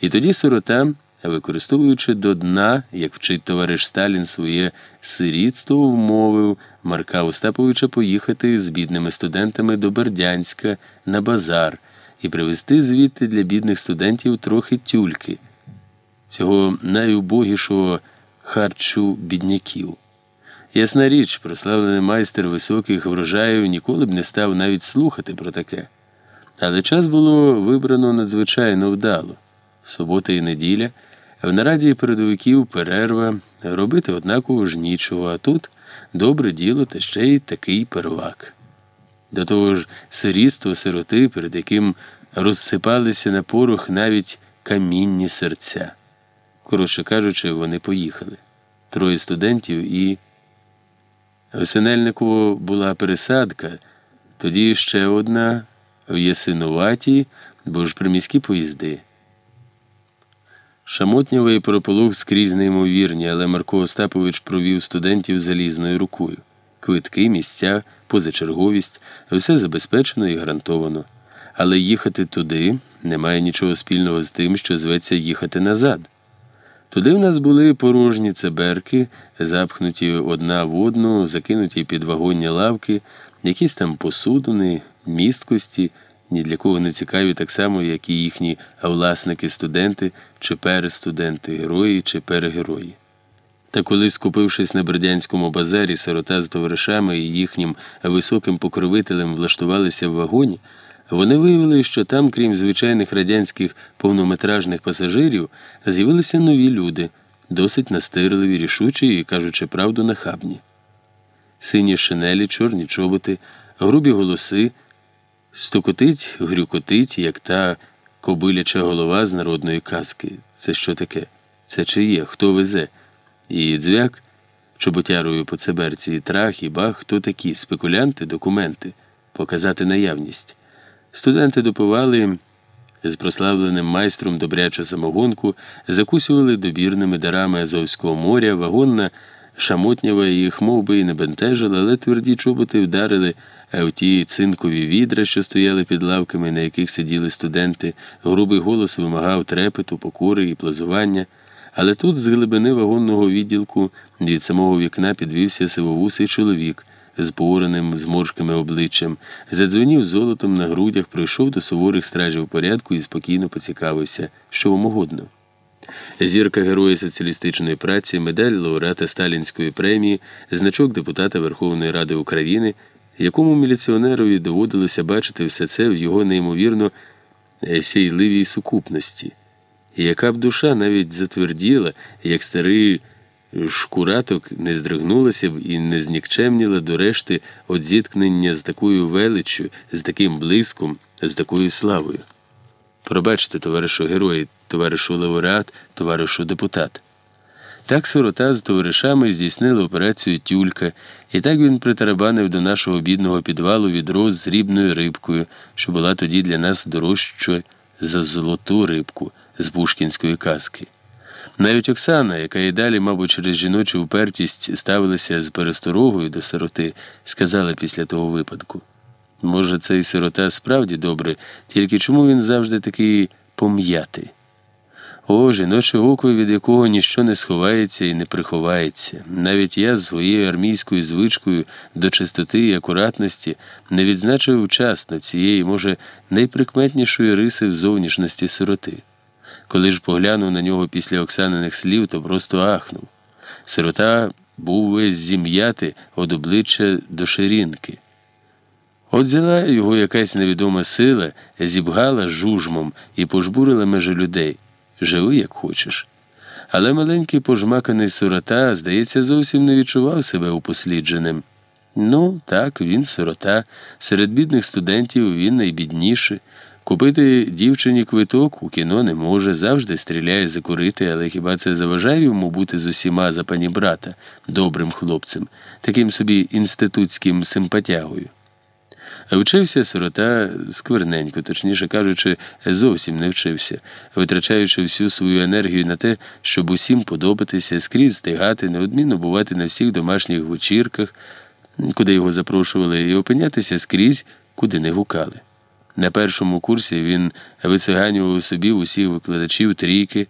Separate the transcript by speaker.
Speaker 1: І тоді сирота, використовуючи до дна, як вчить товариш Сталін своє сирітство, вмовив Марка Остаповича поїхати з бідними студентами до Бердянська на базар і привезти звідти для бідних студентів трохи тюльки, цього найубогішого харчу бідняків. Ясна річ, прославлений майстер високих врожаїв ніколи б не став навіть слухати про таке. Але час було вибрано надзвичайно вдало. Субота і неділя, в нараді передовиків перерва, робити однаково ж нічого, а тут добре діло та ще й такий первак. До того ж, сирітство сироти, перед яким розсипалися на порох навіть камінні серця. Коротше кажучи, вони поїхали. Троє студентів і. В Синельниково була пересадка, тоді ще одна в Ясинуваті, бо ж приміські поїзди. Шамотнєва і прополуг скрізь неймовірні, але Марко Остапович провів студентів залізною рукою. Квитки, місця, позачерговість, все забезпечено і гарантовано. Але їхати туди немає нічого спільного з тим, що зветься їхати назад. Туди в нас були порожні цеберки, запхнуті одна в одну, закинуті під вагонні лавки, якісь там посудини, місткості, ні для кого не цікаві, так само, як і їхні власники, студенти чи перестуденти, герої чи перегерої. Та коли, скупившись на Бердянському базарі, сирота з товаришами і їхнім високим покровителем влаштувалися в вагоні, вони виявили, що там, крім звичайних радянських повнометражних пасажирів, з'явилися нові люди, досить настирливі, рішучі і, кажучи правду, нахабні. Сині шинелі, чорні чоботи, грубі голоси, стукотить, грюкотить, як та кобиляча голова з народної казки. Це що таке? Це чи є? Хто везе? І дзвяк, чоботярою по цеберці, трах і бах, хто такі? Спекулянти, документи, показати наявність. Студенти допивали з прославленим майстром добрячу самогонку, закусували добірними дарами Азовського моря, вагонна шамотнява їх мов би, і не бентежила, але тверді чоботи вдарили в ті цинкові відра, що стояли під лавками, на яких сиділи студенти, грубий голос вимагав трепету, покори і плазування. Але тут, з глибини вагонного відділку, від самого вікна підвівся сивовусий чоловік з поореним зморшками обличчям, задзвенів золотом на грудях, прийшов до суворих стражів порядку і спокійно поцікавився, що вам угодно. Зірка Героя соціалістичної праці, медаль лауреата Сталінської премії, значок депутата Верховної Ради України, якому міліціонерові доводилося бачити все це в його неймовірно сійливій сукупності, і яка б душа навіть затверділа, як старий шкураток не здригнулася б і не знікчемніла до решти від зіткнення з такою величчю, з таким блиском, з такою славою. Пробачте, товаришу герой, товаришу лауреат, товаришу депутат. Так сирота з товаришами здійснили операцію Тюлька, і так він притарабанив до нашого бідного підвалу відро з рібною рибкою, що була тоді для нас дорожчою за золоту рибку з Бушкінської казки. Навіть Оксана, яка і далі, мабуть, через жіночу упертість ставилася з пересторогою до сироти, сказала після того випадку. Може, цей сирота справді добре, тільки чому він завжди такий пом'ятий? О, жіноче око, від якого ніщо не сховається і не приховається. Навіть я з своєю армійською звичкою до чистоти і акуратності не відзначив вчасно цієї, може, найприкметнішої риси в зовнішності сироти. Коли ж поглянув на нього після Оксаниних слів, то просто ахнув. Сирота був весь зім'яти від обличчя до ширинки. От взяла його якась невідома сила, зібгала жужмом і пожбурила межі людей. Живи, як хочеш. Але маленький пожмаканий сирота, здається, зовсім не відчував себе упослідженим. Ну, так, він сирота, серед бідних студентів він найбідніший. Купити дівчині квиток у кіно не може, завжди стріляє закурити, але хіба це заважає йому бути з усіма за пані брата, добрим хлопцем, таким собі інститутським симпатягою? Вчився сирота скверненько, точніше кажучи, зовсім не вчився, витрачаючи всю свою енергію на те, щоб усім подобатися, скрізь встигати, неодмінно бувати на всіх домашніх вечірках, куди його запрошували, і опинятися скрізь, куди не гукали. На першому курсі він вициганював собі усіх викладачів трійки.